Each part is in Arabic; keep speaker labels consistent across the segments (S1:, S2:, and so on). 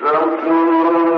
S1: سكون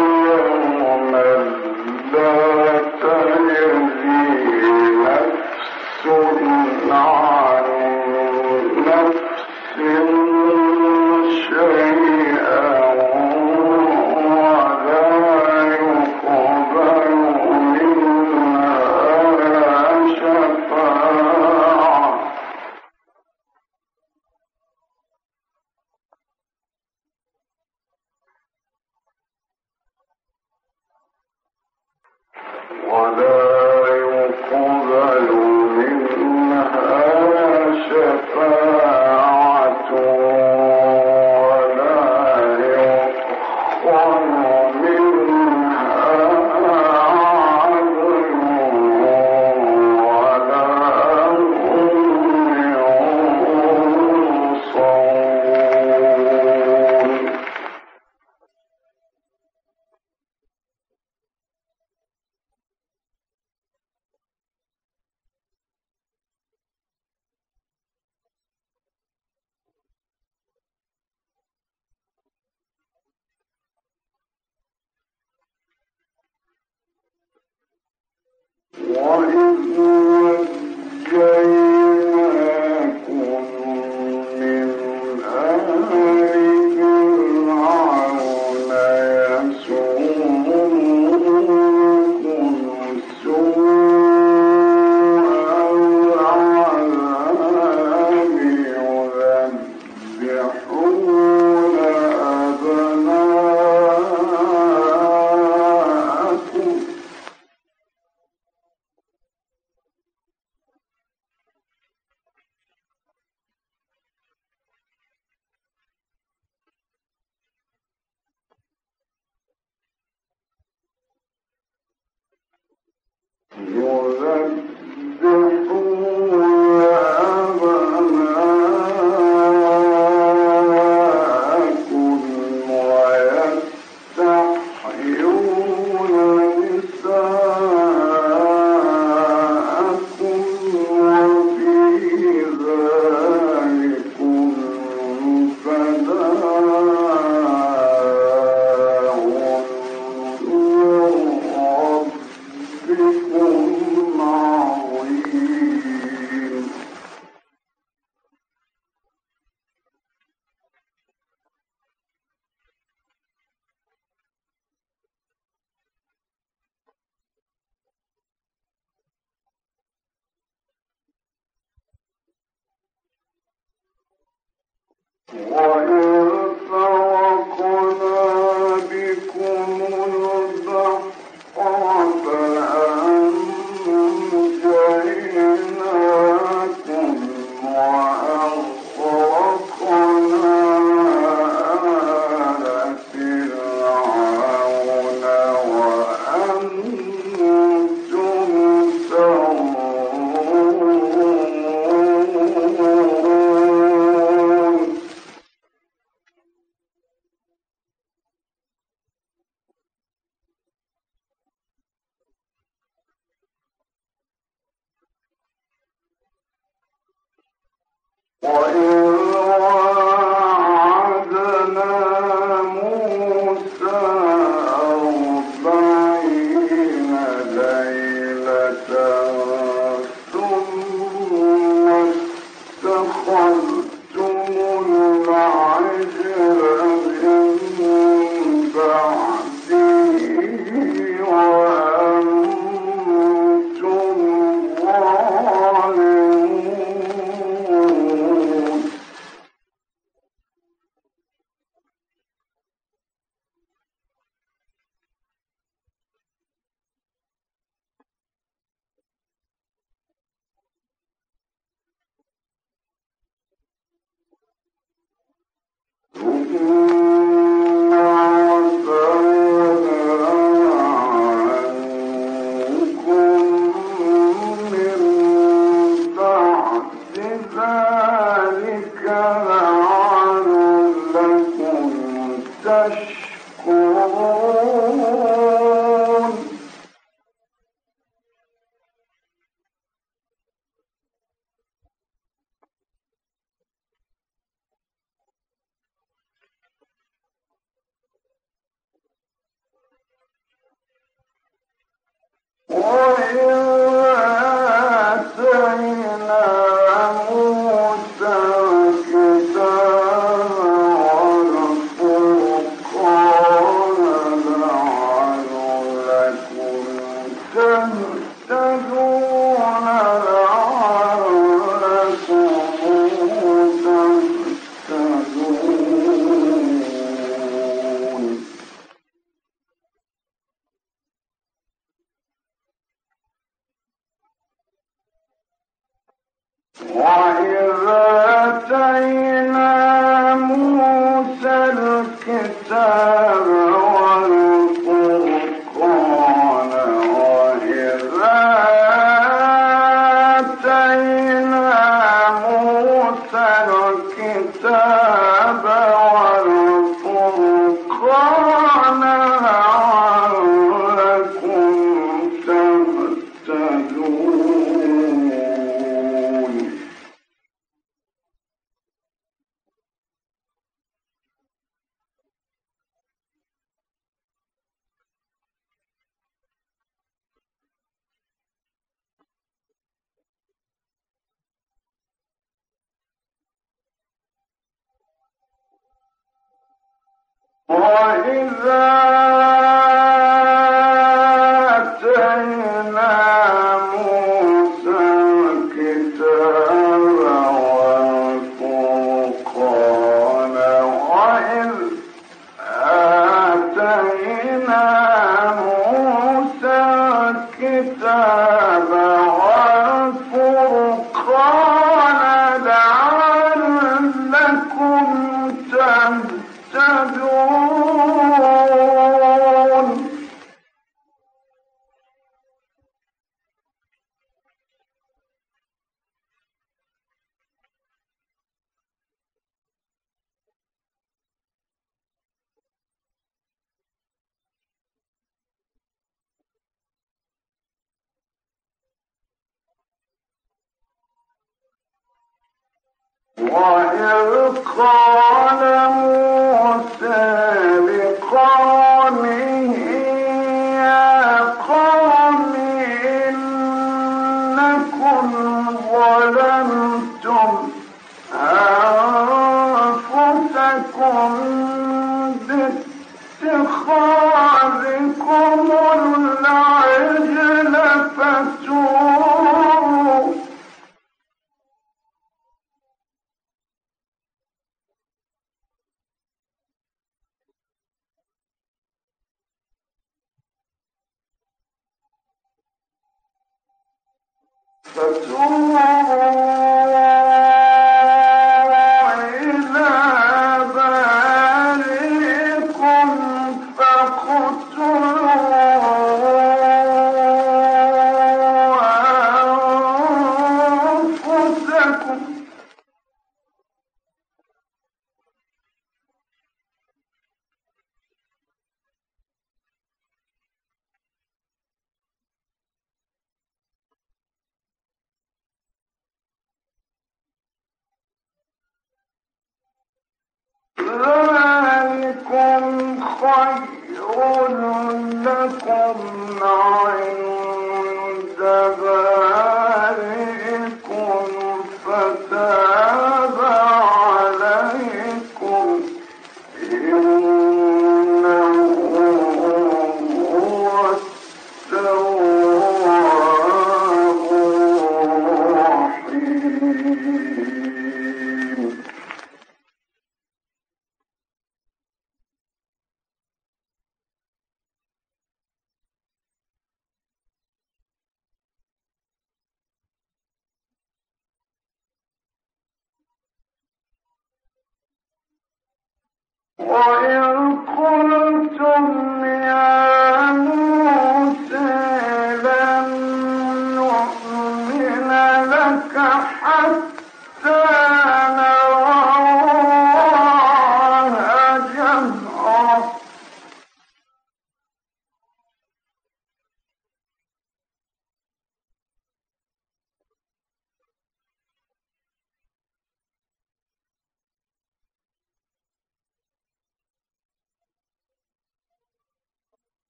S1: Olha. no War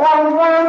S1: Allah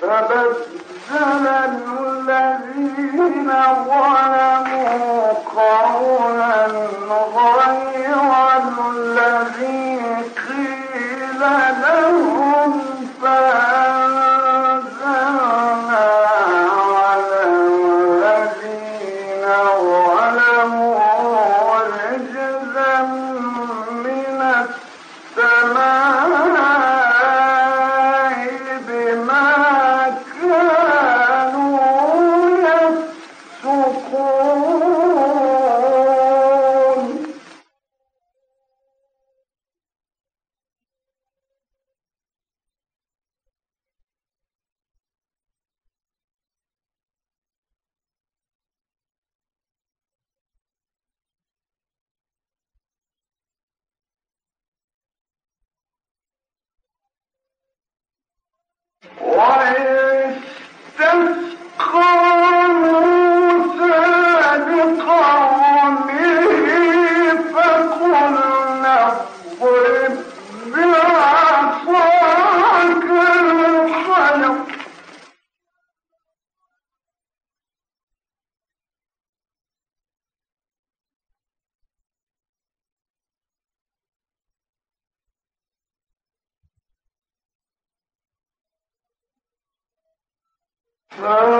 S1: فبدل الذين ظلموا قولا غير الذي قيل لهم. Oh.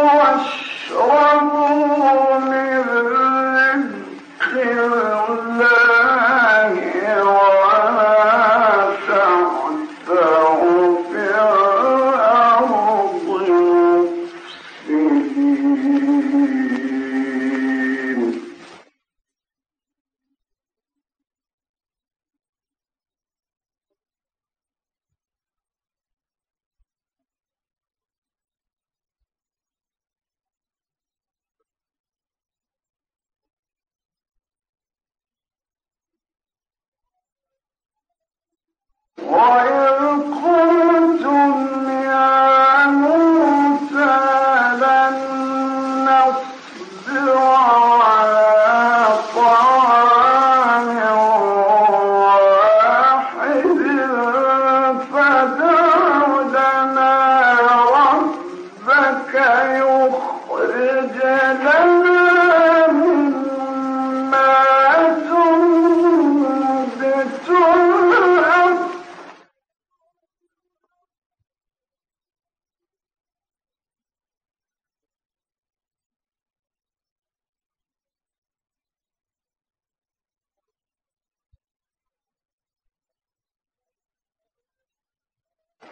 S1: ذلك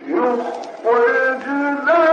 S1: بأنهم كانوا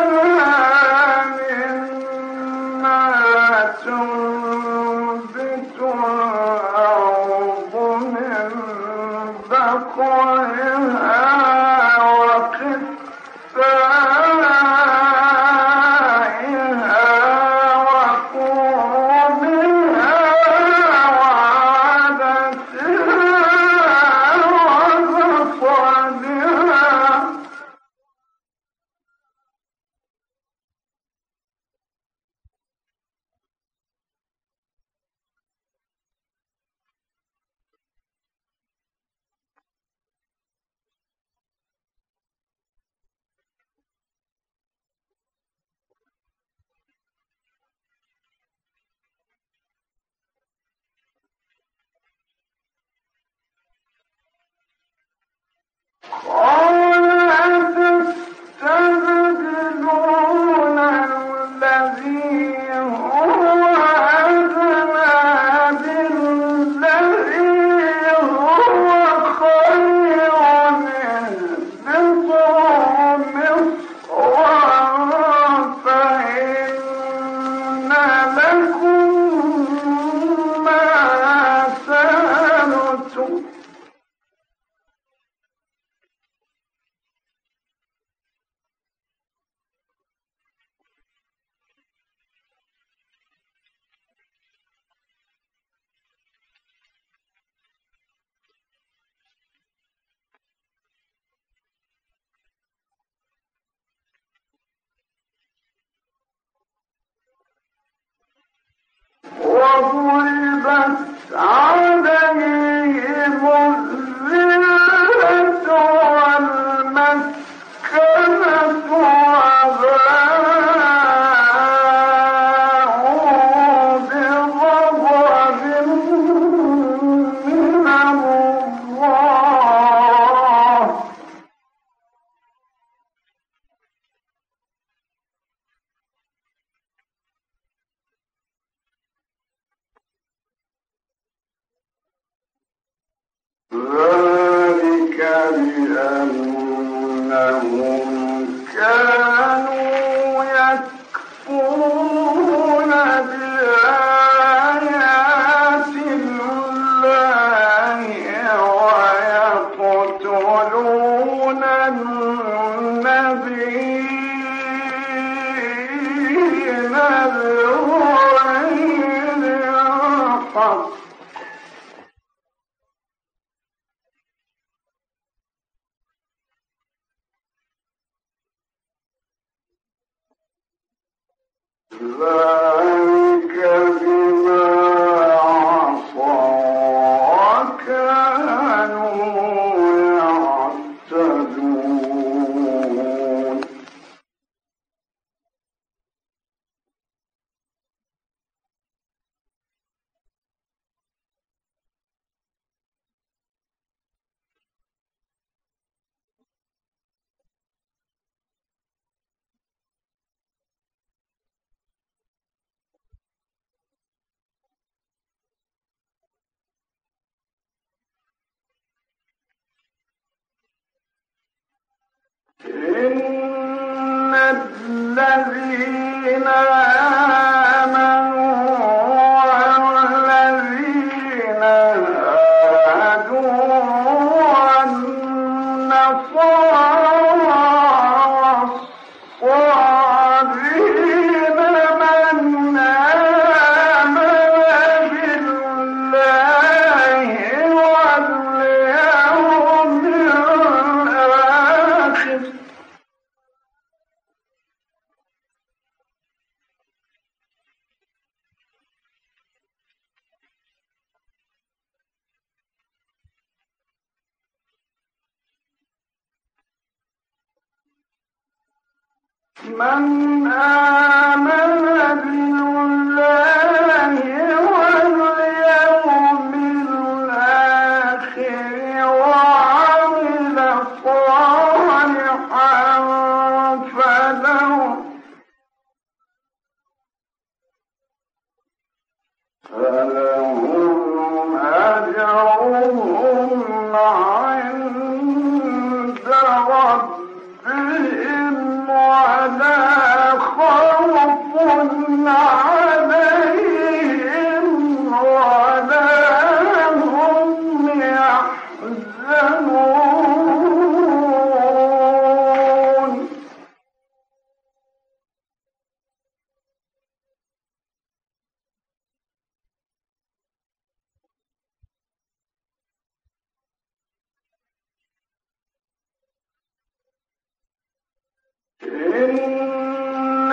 S1: إن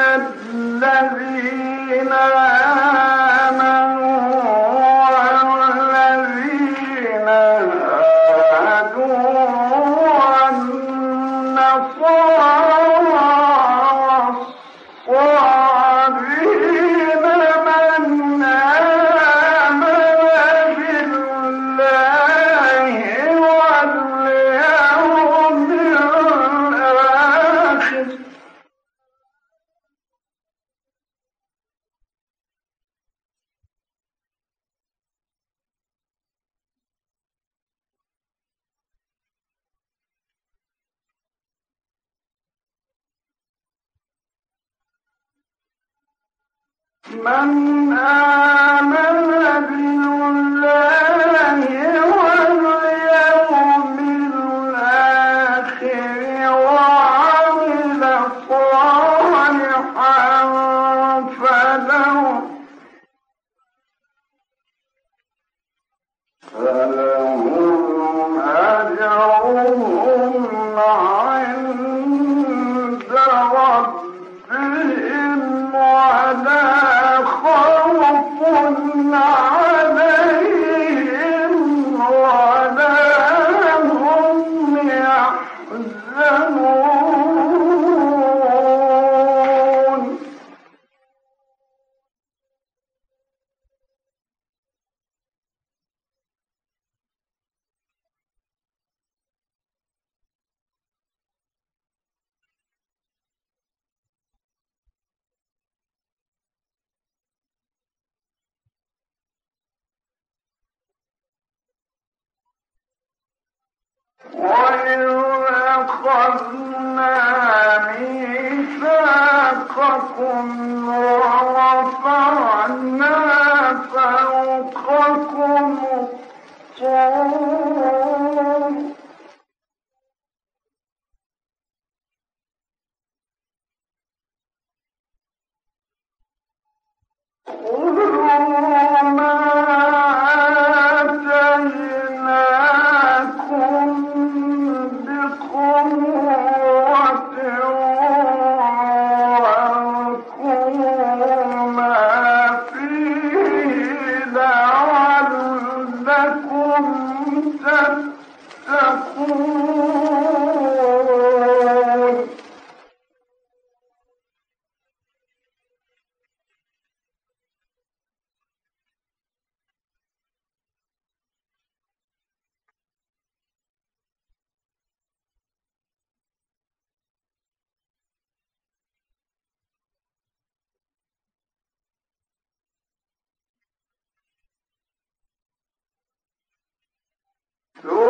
S1: الذين وإذ تتقون.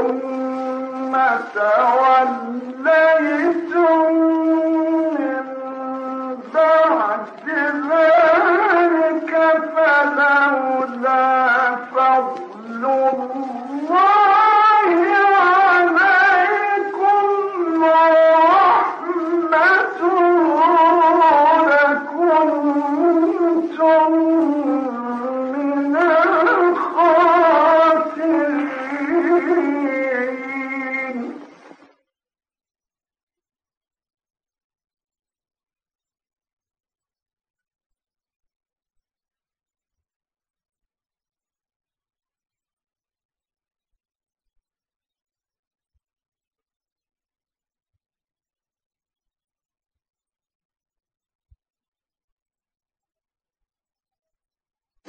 S1: ولقد علمتم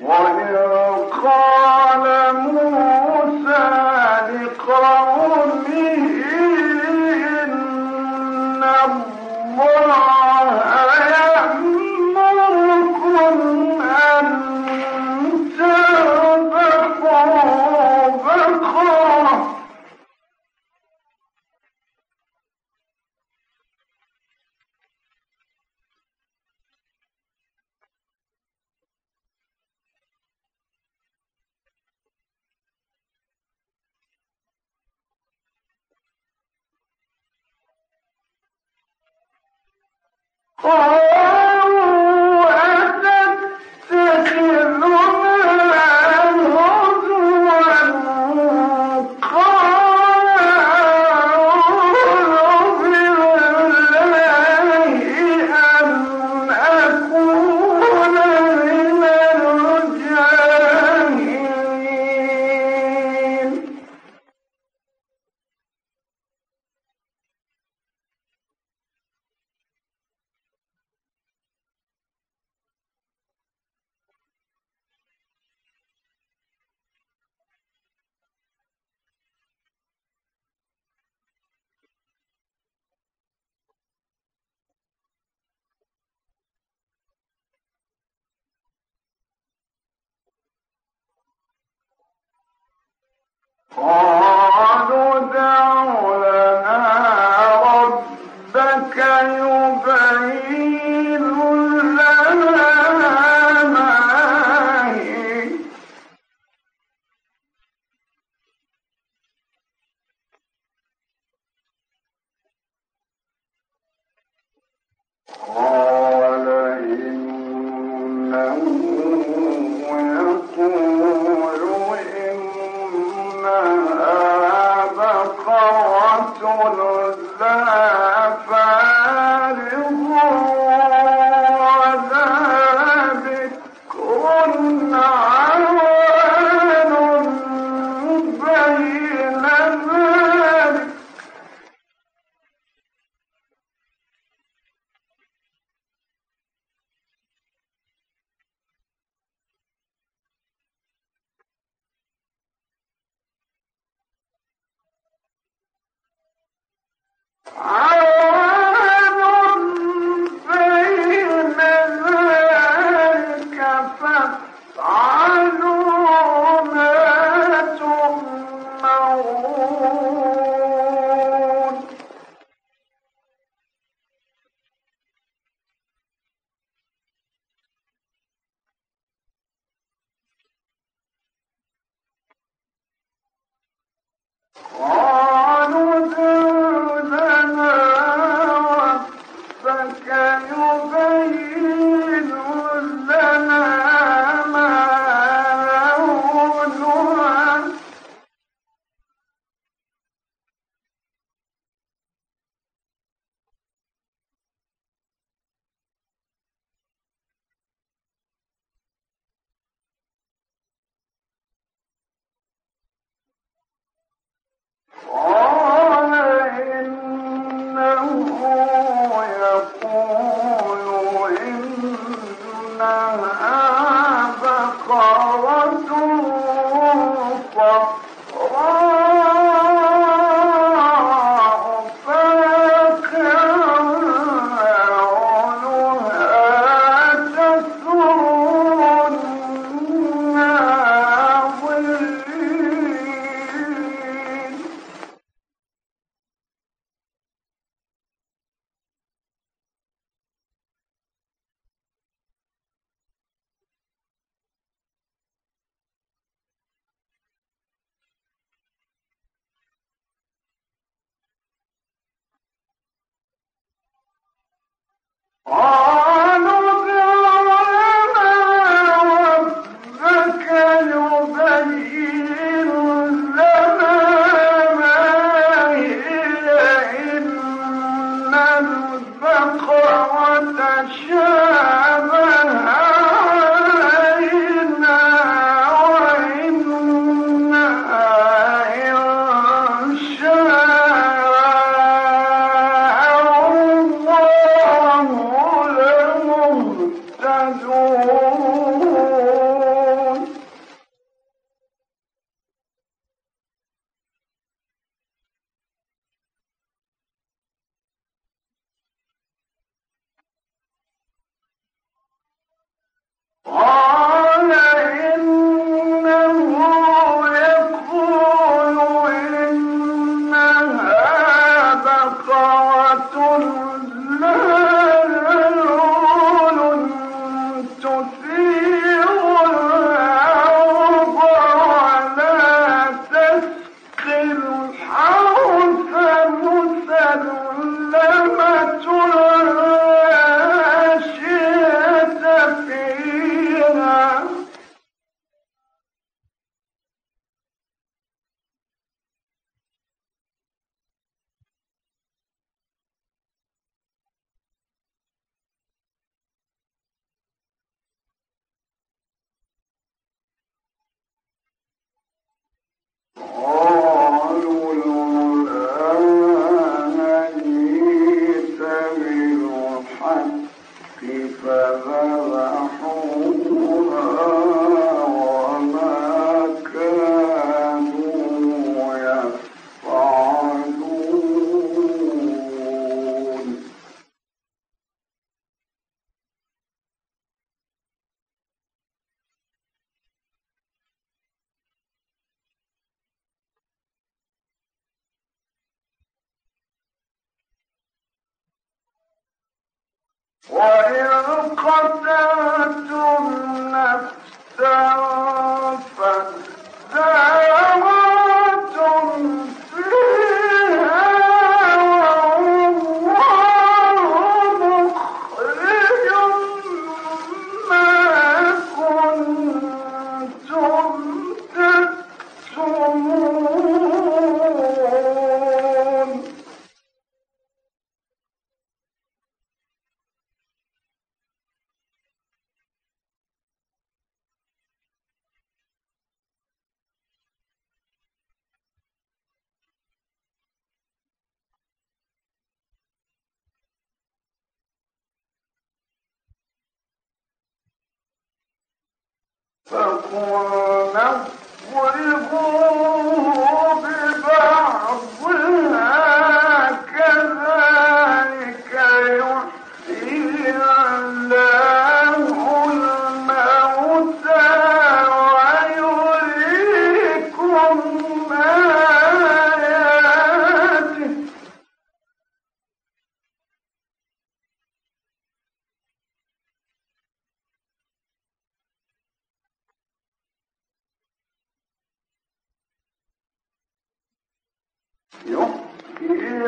S1: وإن قال موسى Oh! Oh. Ah! وإن قتلتم نفسا more يحيي